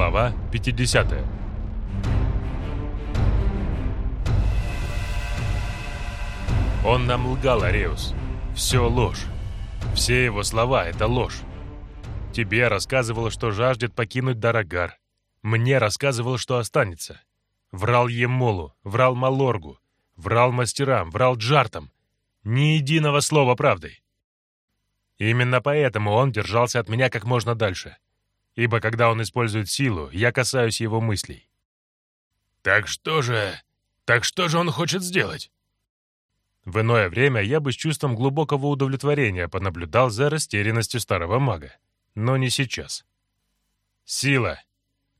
Глава 50 Он нам лгал, Ареус. Все ложь. Все его слова — это ложь. Тебе рассказывал, что жаждет покинуть Дарагар. Мне рассказывал, что останется. Врал Емолу, врал Малоргу, врал мастерам, врал Джартам. Ни единого слова правдой. Именно поэтому он держался от меня как можно дальше. Ибо когда он использует силу, я касаюсь его мыслей. «Так что же... Так что же он хочет сделать?» В иное время я бы с чувством глубокого удовлетворения понаблюдал за растерянностью старого мага. Но не сейчас. Сила.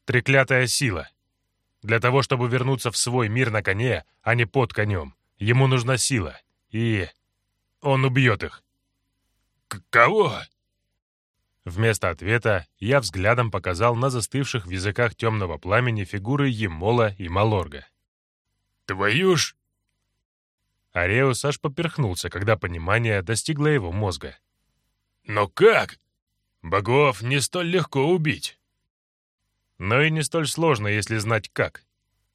Треклятая сила. Для того, чтобы вернуться в свой мир на коне, а не под конем, ему нужна сила. И он убьет их. К «Кого?» Вместо ответа я взглядом показал на застывших в языках темного пламени фигуры Емола и Малорга. «Твою ж...» Ареус аж поперхнулся, когда понимание достигло его мозга. «Но как? Богов не столь легко убить». Но и не столь сложно, если знать как.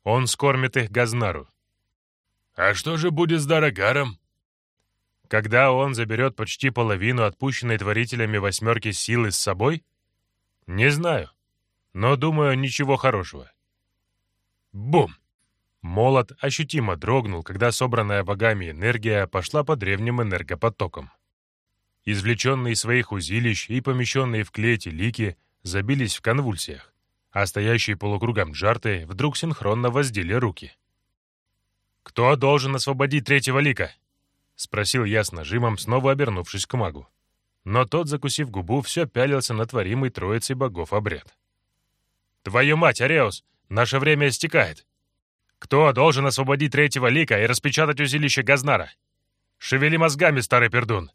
Он скормит их Газнару. «А что же будет с Дарагаром?» Когда он заберет почти половину отпущенной творителями восьмерки силы с собой? Не знаю, но думаю, ничего хорошего. Бум! Молот ощутимо дрогнул, когда собранная богами энергия пошла по древним энергопотокам. Извлеченные из своих узилищ и помещенные в клете лики забились в конвульсиях, а стоящие полукругом джарты вдруг синхронно воздели руки. «Кто должен освободить третьего лика?» — спросил я с нажимом, снова обернувшись к магу. Но тот, закусив губу, все пялился на творимый троицей богов обряд. «Твою мать, Ареус! Наше время истекает! Кто должен освободить третьего лика и распечатать узилище Газнара? Шевели мозгами, старый пердун!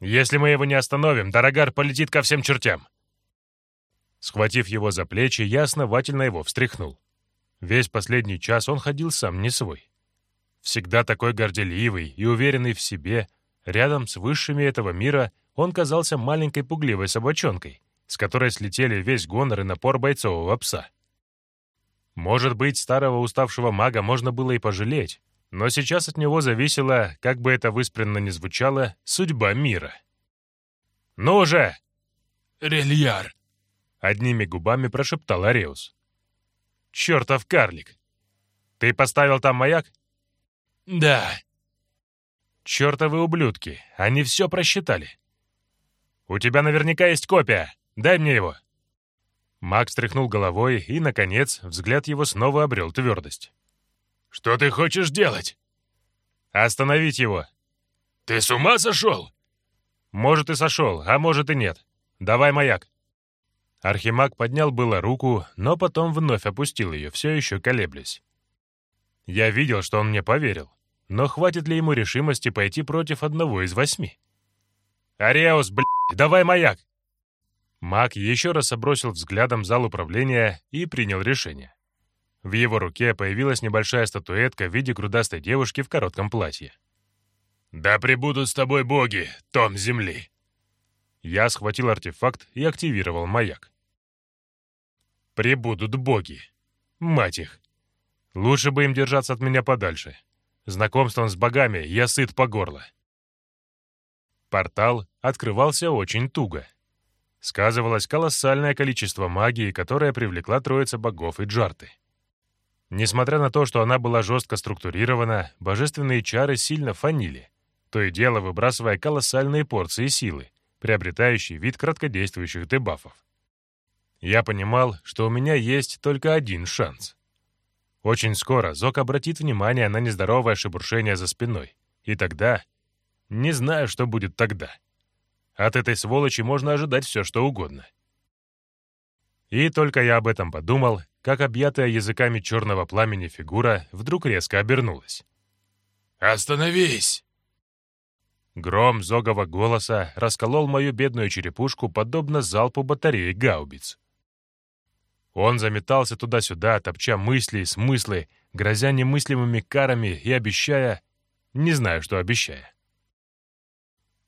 Если мы его не остановим, Дорогар полетит ко всем чертям!» Схватив его за плечи, я основательно его встряхнул. Весь последний час он ходил сам не свой всегда такой горделивый и уверенный в себе, рядом с высшими этого мира он казался маленькой пугливой собачонкой, с которой слетели весь гонор и напор бойцового пса. Может быть, старого уставшего мага можно было и пожалеть, но сейчас от него зависела, как бы это выспренно ни звучало, судьба мира. «Ну же!» «Рельяр!» — одними губами прошептал Ареус. «Чертов карлик! Ты поставил там маяк?» «Да». «Чертовы ублюдки! Они все просчитали!» «У тебя наверняка есть копия! Дай мне его!» Макс тряхнул головой, и, наконец, взгляд его снова обрел твердость. «Что ты хочешь делать?» «Остановить его!» «Ты с ума сошел?» «Может, и сошел, а может и нет. Давай маяк!» Архимаг поднял было руку, но потом вновь опустил ее, все еще колеблясь. Я видел, что он мне поверил, но хватит ли ему решимости пойти против одного из восьми? «Ареус, блядь, давай маяк!» Маг еще раз обросил взглядом зал управления и принял решение. В его руке появилась небольшая статуэтка в виде грудастой девушки в коротком платье. «Да пребудут с тобой боги, том земли!» Я схватил артефакт и активировал маяк. «Пребудут боги! Мать их! Лучше бы им держаться от меня подальше. Знакомством с богами я сыт по горло. Портал открывался очень туго. Сказывалось колоссальное количество магии, которая привлекла троица богов и джарты. Несмотря на то, что она была жестко структурирована, божественные чары сильно фанили, то и дело выбрасывая колоссальные порции силы, приобретающие вид краткодействующих дебафов. Я понимал, что у меня есть только один шанс — очень скоро Зок обратит внимание на нездоровое шебуршение за спиной. И тогда... Не знаю, что будет тогда. От этой сволочи можно ожидать все, что угодно. И только я об этом подумал, как объятая языками черного пламени фигура вдруг резко обернулась. «Остановись!» Гром зогового голоса расколол мою бедную черепушку подобно залпу батареи гаубиц. Он заметался туда-сюда, топча мысли и смыслы, грозя немыслимыми карами и обещая... Не знаю, что обещая.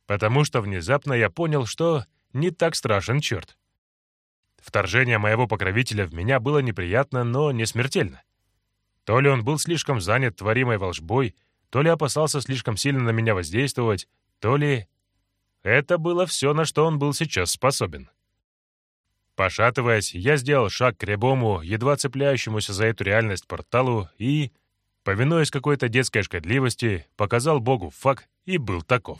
Потому что внезапно я понял, что не так страшен черт. Вторжение моего покровителя в меня было неприятно, но не смертельно. То ли он был слишком занят творимой волжбой, то ли опасался слишком сильно на меня воздействовать, то ли... Это было все, на что он был сейчас способен. Пошатываясь, я сделал шаг к рябому, едва цепляющемуся за эту реальность порталу и, повинуясь какой-то детской шкодливости, показал Богу факт и был таков.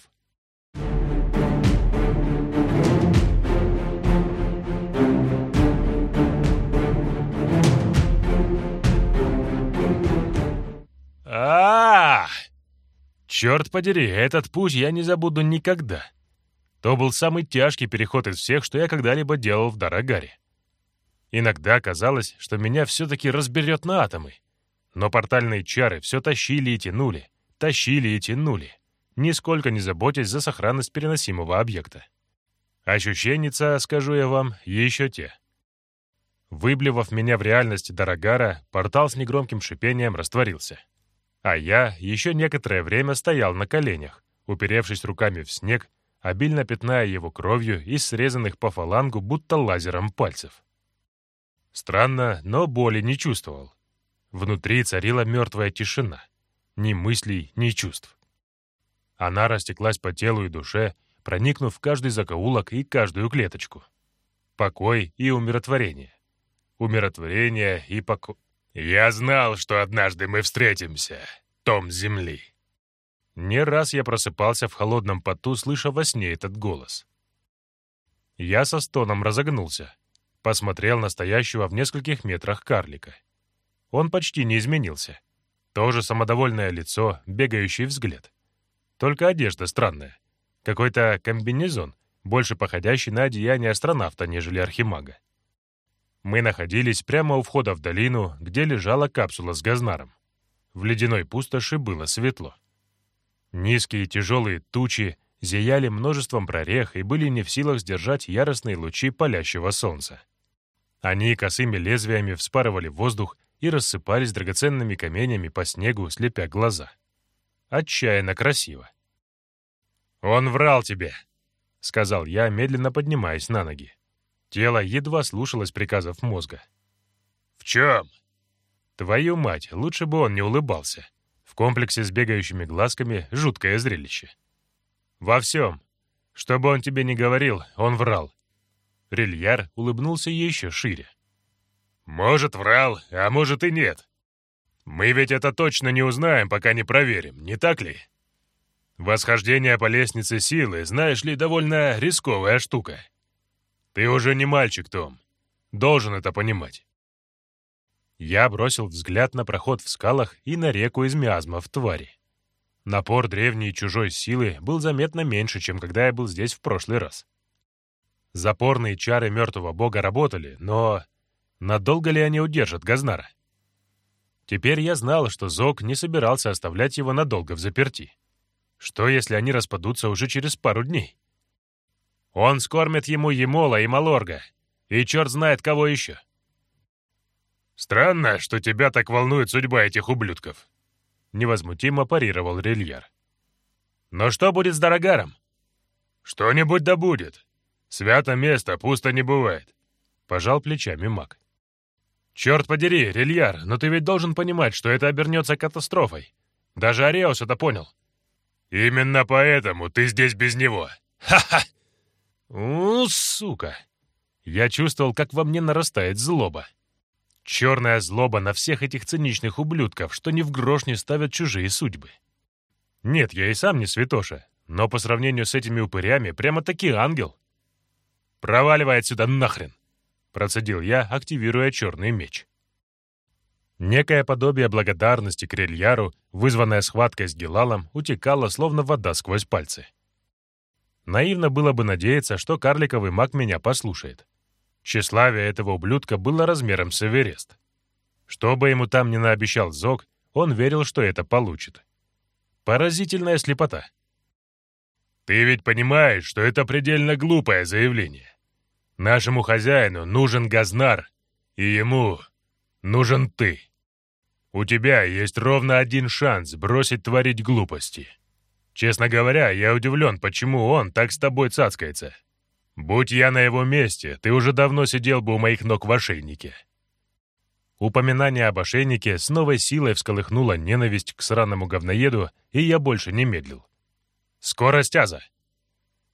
а, -а, -а! Черт подери, этот путь я не забуду никогда. То был самый тяжкий переход из всех, что я когда-либо делал в Дарагаре. Иногда казалось, что меня все-таки разберет на атомы. Но портальные чары все тащили и тянули, тащили и тянули, нисколько не заботясь за сохранность переносимого объекта. Ощущенница, скажу я вам, еще те. Выблевав меня в реальность Дарагара, портал с негромким шипением растворился. А я еще некоторое время стоял на коленях, уперевшись руками в снег обильно пятная его кровью из срезанных по фалангу будто лазером пальцев. Странно, но боли не чувствовал. Внутри царила мертвая тишина. Ни мыслей, ни чувств. Она растеклась по телу и душе, проникнув в каждый закоулок и каждую клеточку. Покой и умиротворение. Умиротворение и покой. «Я знал, что однажды мы встретимся, Том Земли», не раз я просыпался в холодном поту, слыша во сне этот голос. Я со стоном разогнулся, посмотрел на стоящего в нескольких метрах карлика. Он почти не изменился. Тоже самодовольное лицо, бегающий взгляд. Только одежда странная. Какой-то комбинезон, больше походящий на одеяние астронавта, нежели архимага. Мы находились прямо у входа в долину, где лежала капсула с газнаром. В ледяной пустоши было светло. Низкие тяжелые тучи зияли множеством прорех и были не в силах сдержать яростные лучи палящего солнца. Они косыми лезвиями вспарывали воздух и рассыпались драгоценными каменями по снегу, слепя глаза. Отчаянно красиво. «Он врал тебе», — сказал я, медленно поднимаясь на ноги. Тело едва слушалось приказов мозга. «В чем?» «Твою мать, лучше бы он не улыбался. Комплексе с бегающими глазками жуткое зрелище. Во всем. Что бы он тебе ни говорил, он врал. Рильяр улыбнулся еще шире. «Может, врал, а может и нет. Мы ведь это точно не узнаем, пока не проверим, не так ли? Восхождение по лестнице силы, знаешь ли, довольно рисковая штука. Ты уже не мальчик, Том. Должен это понимать. Я бросил взгляд на проход в скалах и на реку из миазмов твари. Напор древней чужой силы был заметно меньше, чем когда я был здесь в прошлый раз. Запорные чары мертвого бога работали, но надолго ли они удержат Газнара? Теперь я знал, что Зог не собирался оставлять его надолго в заперти. Что, если они распадутся уже через пару дней? Он скормит ему Емола и Малорга, и черт знает кого еще. «Странно, что тебя так волнует судьба этих ублюдков», — невозмутимо парировал Рильяр. «Но что будет с Дорогаром?» «Что-нибудь да будет. Свято место пусто не бывает», — пожал плечами маг. «Черт подери, Рильяр, но ты ведь должен понимать, что это обернется катастрофой. Даже Ареус это понял». «Именно поэтому ты здесь без него. Ха-ха!» «У, сука!» Я чувствовал, как во мне нарастает злоба. Черная злоба на всех этих циничных ублюдков, что ни в грош не ставят чужие судьбы. Нет, я и сам не святоша, но по сравнению с этими упырями прямо-таки ангел. «Проваливай отсюда нахрен!» — процедил я, активируя черный меч. Некое подобие благодарности к Рельяру, вызванное схваткой с Гелалом, утекало, словно вода сквозь пальцы. Наивно было бы надеяться, что карликовый маг меня послушает. Тщеславие этого ублюдка было размером с Эверест. Что бы ему там ни наобещал Зог, он верил, что это получит. Поразительная слепота. «Ты ведь понимаешь, что это предельно глупое заявление. Нашему хозяину нужен Газнар, и ему нужен ты. У тебя есть ровно один шанс бросить творить глупости. Честно говоря, я удивлен, почему он так с тобой цацкается. Будь я на его месте, ты уже давно сидел бы у моих ног в ошейнике. Упоминание об ошейнике с новой силой всколыхнуло ненависть к сраному говноеду, и я больше не медлил. «Скорость Аза!»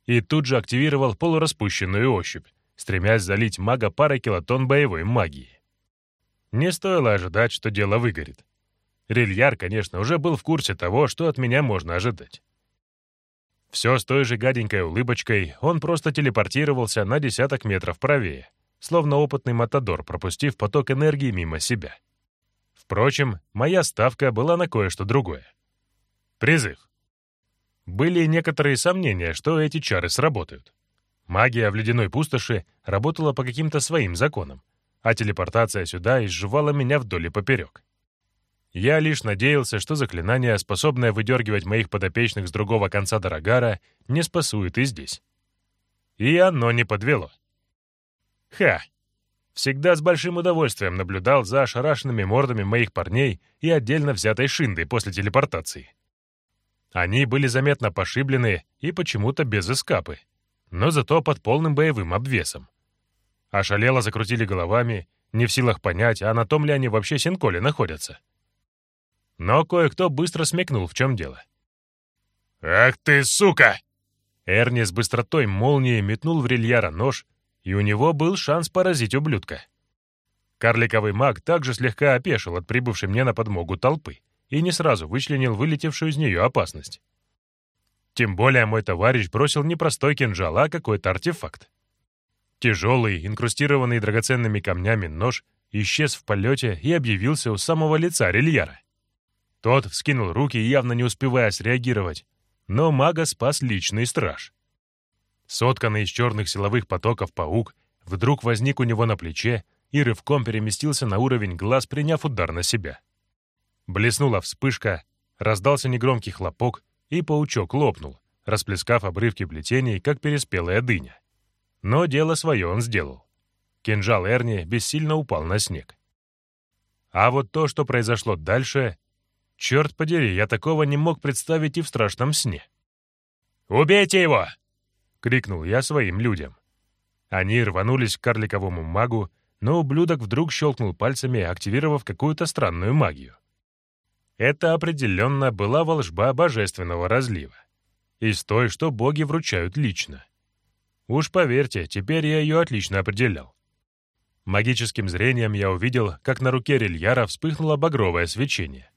И тут же активировал полураспущенную ощупь, стремясь залить мага парой килотон боевой магии. Не стоило ожидать, что дело выгорит. Рильяр, конечно, уже был в курсе того, что от меня можно ожидать. Все с той же гаденькой улыбочкой, он просто телепортировался на десяток метров правее, словно опытный матадор, пропустив поток энергии мимо себя. Впрочем, моя ставка была на кое-что другое. Призыв. Были некоторые сомнения, что эти чары сработают. Магия в ледяной пустоши работала по каким-то своим законам, а телепортация сюда изживала меня вдоль и поперек. Я лишь надеялся, что заклинание, способное выдергивать моих подопечных с другого конца Дорогара, не спасует и здесь. И оно не подвело. Ха! Всегда с большим удовольствием наблюдал за ошарашенными мордами моих парней и отдельно взятой шиндой после телепортации. Они были заметно пошиблены и почему-то без эскапы но зато под полным боевым обвесом. Ошалело закрутили головами, не в силах понять, а на том ли они вообще синколе находятся. Но кое-кто быстро смекнул, в чем дело. «Ах ты, сука!» Эрни с быстротой молнии метнул в рельяра нож, и у него был шанс поразить ублюдка. Карликовый маг также слегка опешил от прибывшей мне на подмогу толпы и не сразу вычленил вылетевшую из нее опасность. Тем более мой товарищ бросил не простой кинжал, а какой-то артефакт. Тяжелый, инкрустированный драгоценными камнями нож исчез в полете и объявился у самого лица Рильяра. Тот вскинул руки, явно не успевая среагировать, но мага спас личный страж. Сотканный из черных силовых потоков паук вдруг возник у него на плече и рывком переместился на уровень глаз, приняв удар на себя. Блеснула вспышка, раздался негромкий хлопок, и паучок лопнул, расплескав обрывки плетений, как переспелая дыня. Но дело свое он сделал. Кинжал Эрни бессильно упал на снег. А вот то, что произошло дальше... Черт подери, я такого не мог представить и в страшном сне. «Убейте его!» — крикнул я своим людям. Они рванулись к карликовому магу, но ублюдок вдруг щелкнул пальцами, активировав какую-то странную магию. Это определенно была волжба божественного разлива. Из той, что боги вручают лично. Уж поверьте, теперь я ее отлично определял. Магическим зрением я увидел, как на руке рельяра вспыхнуло багровое свечение.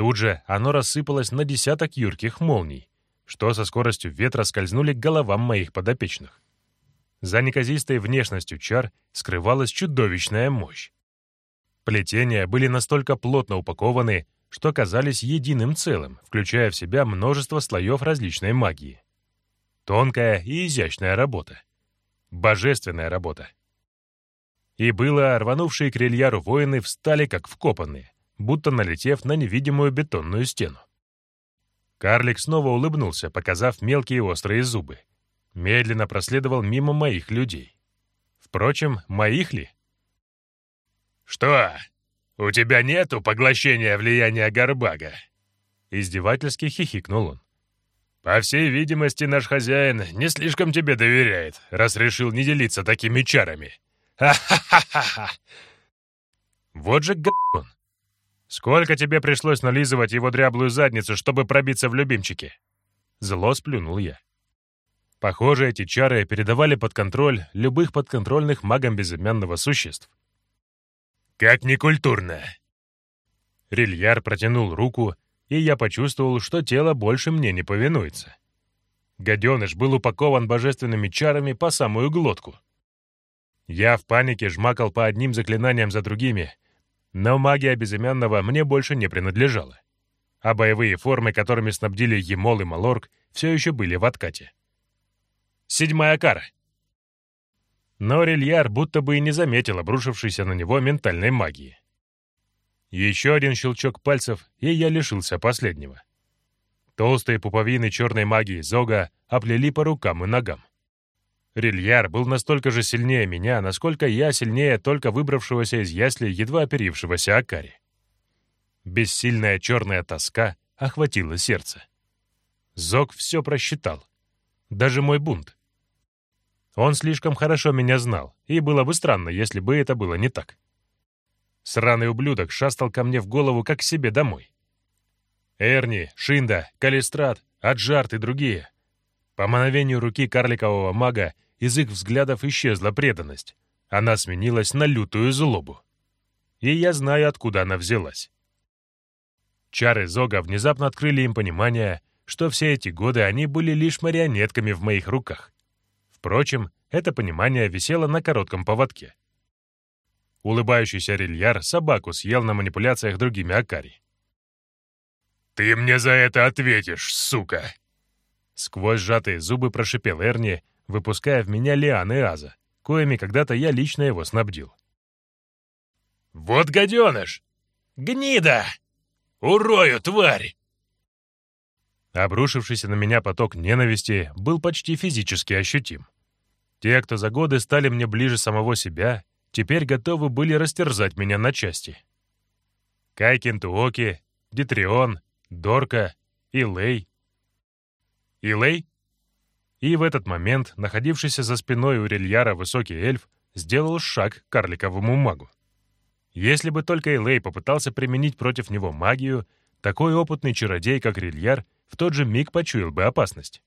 Тут же оно рассыпалось на десяток юрких молний, что со скоростью ветра скользнули к головам моих подопечных. За неказистой внешностью чар скрывалась чудовищная мощь. Плетения были настолько плотно упакованы, что казались единым целым, включая в себя множество слоев различной магии. Тонкая и изящная работа. Божественная работа. И было, рванувшие к рельяру воины встали как вкопанные, будто налетев на невидимую бетонную стену. Карлик снова улыбнулся, показав мелкие острые зубы. Медленно проследовал мимо моих людей. Впрочем, моих ли? «Что, «У тебя нету поглощения влияния Горбага?» Издевательски хихикнул он. «По всей видимости, наш хозяин не слишком тебе доверяет, раз решил не делиться такими чарами. Ха-ха-ха-ха!» «Вот же г***он! Сколько тебе пришлось нализывать его дряблую задницу, чтобы пробиться в любимчики?» Зло сплюнул я. Похоже, эти чары передавали под контроль любых подконтрольных магам безымянного существ. «Как некультурно!» Рильяр протянул руку, и я почувствовал, что тело больше мне не повинуется. Гаденыш был упакован божественными чарами по самую глотку. Я в панике жмакал по одним заклинаниям за другими, но магия безымянного мне больше не принадлежала. А боевые формы, которыми снабдили Емол и Малорг, все еще были в откате. Седьмая кара. Но Рильяр будто бы и не заметил обрушившейся на него ментальной магии. Еще один щелчок пальцев, и я лишился последнего. Толстые пуповины черной магии Зога оплели по рукам и ногам. Рильяр был настолько же сильнее меня, насколько я сильнее только выбравшегося из ясли едва оперившегося Акари. Бессильная черная тоска охватила сердце. Зог все просчитал. Даже мой бунт. Он слишком хорошо меня знал, и было бы странно, если бы это было не так. Сраный ублюдок шастал ко мне в голову, как к себе домой. Эрни, Шинда, Калистрат, Аджарт и другие. По мановению руки карликового мага из их взглядов исчезла преданность. Она сменилась на лютую злобу. И я знаю, откуда она взялась. Чары Зога внезапно открыли им понимание, что все эти годы они были лишь марионетками в моих руках. Впрочем, это понимание висело на коротком поводке. Улыбающийся рельяр собаку съел на манипуляциях другими Акари. «Ты мне за это ответишь, сука!» Сквозь сжатые зубы прошипел Эрни, выпуская в меня лианы Аза, коими когда-то я лично его снабдил. «Вот гаденыш! Гнида! Урою, тварь!» Обрушившийся на меня поток ненависти был почти физически ощутим. Те, кто за годы стали мне ближе самого себя, теперь готовы были растерзать меня на части. Кайкин Туоки, Дитрион, Дорка, Илей. Илей? И в этот момент, находившийся за спиной у рельяра высокий эльф, сделал шаг к карликовому магу. Если бы только Илей попытался применить против него магию, такой опытный чародей, как Рильяр, в тот же миг почуял бы опасность.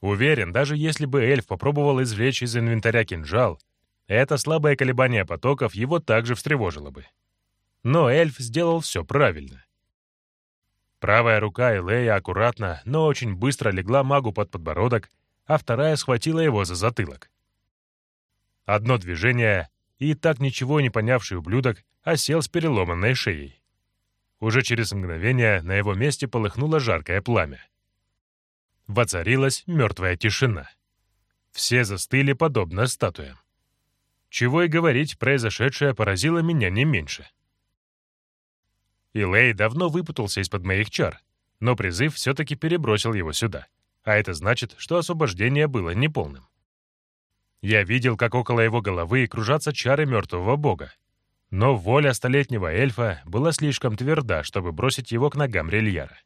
Уверен, даже если бы эльф попробовал извлечь из инвентаря кинжал, это слабое колебание потоков его также встревожило бы. Но эльф сделал все правильно. Правая рука Элея аккуратно, но очень быстро легла магу под подбородок, а вторая схватила его за затылок. Одно движение, и так ничего не понявший ублюдок осел с переломанной шеей. Уже через мгновение на его месте полыхнуло жаркое пламя. Воцарилась мертвая тишина. Все застыли подобно статуям. Чего и говорить, произошедшее поразило меня не меньше. Илей давно выпутался из-под моих чар, но призыв все-таки перебросил его сюда. А это значит, что освобождение было неполным. Я видел, как около его головы кружатся чары мертвого бога. Но воля столетнего эльфа была слишком тверда, чтобы бросить его к ногам Рельяра.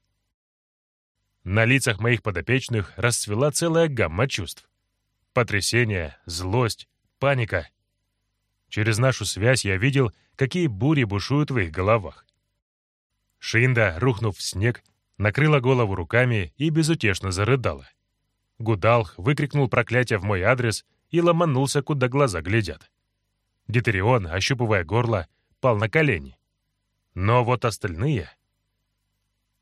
На лицах моих подопечных расцвела целая гамма чувств. Потрясение, злость, паника. Через нашу связь я видел, какие бури бушуют в их головах. Шинда, рухнув в снег, накрыла голову руками и безутешно зарыдала. Гудалх выкрикнул проклятие в мой адрес и ломанулся, куда глаза глядят. Дитерион, ощупывая горло, пал на колени. Но вот остальные...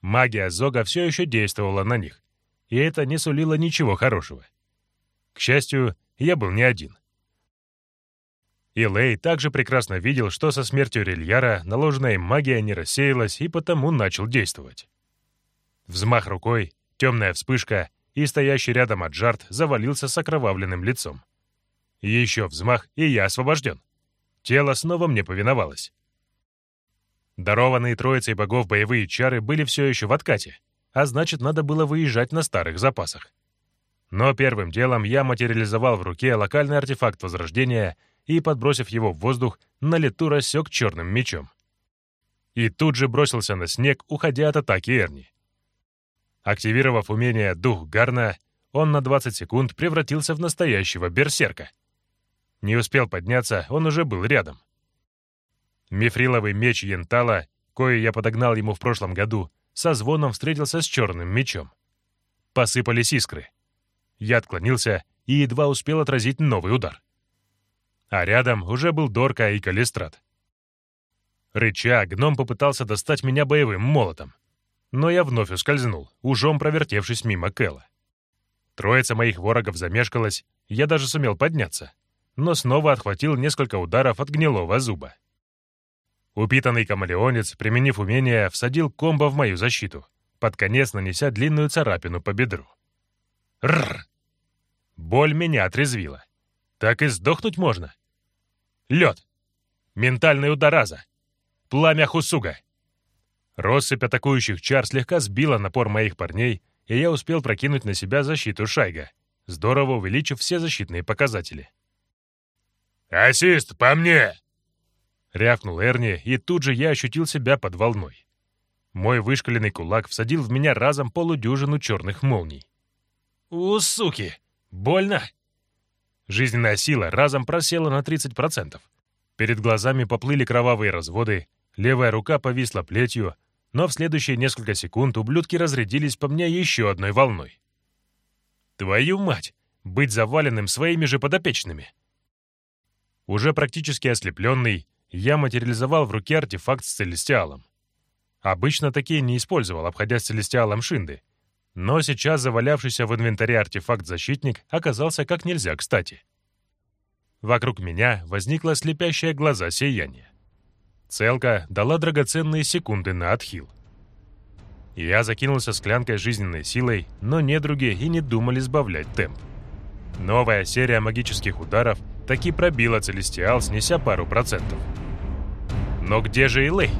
Магия Зога все еще действовала на них, и это не сулило ничего хорошего. К счастью, я был не один. И Лей также прекрасно видел, что со смертью Рильяра наложенная им магия не рассеялась и потому начал действовать. Взмах рукой, темная вспышка, и стоящий рядом Аджарт завалился с окровавленным лицом. Еще взмах, и я освобожден. Тело снова мне повиновалось. Дарованные троицей богов боевые чары были все еще в откате, а значит, надо было выезжать на старых запасах. Но первым делом я материализовал в руке локальный артефакт Возрождения и, подбросив его в воздух, на лету рассек черным мечом. И тут же бросился на снег, уходя от атаки Эрни. Активировав умение «Дух Гарна», он на 20 секунд превратился в настоящего берсерка. Не успел подняться, он уже был рядом. Мифриловый меч Янтала, кое я подогнал ему в прошлом году, со звоном встретился с черным мечом. Посыпались искры. Я отклонился и едва успел отразить новый удар а рядом уже был Дорка и Калистрат. Рыча, гном попытался достать меня боевым молотом, но я вновь ускользнул, ужом провертевшись мимо Кэла. Троица моих ворогов замешкалась, я даже сумел подняться, но снова отхватил несколько ударов от гнилого зуба. Упитанный камелеонец, применив умение, всадил комбо в мою защиту, под конец нанеся длинную царапину по бедру. Рррр! Боль меня отрезвила. Так и сдохнуть можно. Лед. Ментальный удар раза. Пламя Хусуга. Россыпь атакующих чар слегка сбила напор моих парней, и я успел прокинуть на себя защиту Шайга, здорово увеличив все защитные показатели. «Ассист, по мне!» Рявкнул Эрни, и тут же я ощутил себя под волной. Мой вышкаленный кулак всадил в меня разом полудюжину черных молний. «У, суки! Больно!» Жизненная сила разом просела на 30%. Перед глазами поплыли кровавые разводы, левая рука повисла плетью, но в следующие несколько секунд ублюдки разрядились по мне еще одной волной. Твою мать! Быть заваленным своими же подопечными! Уже практически ослепленный, я материализовал в руке артефакт с целестиалом. Обычно такие не использовал, обходя с целестиалом шинды. Но сейчас завалявшийся в инвентаре артефакт-защитник оказался как нельзя кстати. Вокруг меня возникло слепящее глаза сияние. Целка дала драгоценные секунды на отхил. Я закинулся склянкой жизненной силой, но недруги и не думали сбавлять темп. Новая серия магических ударов таки пробила Целестиал, снеся пару процентов. Но где же Илэй?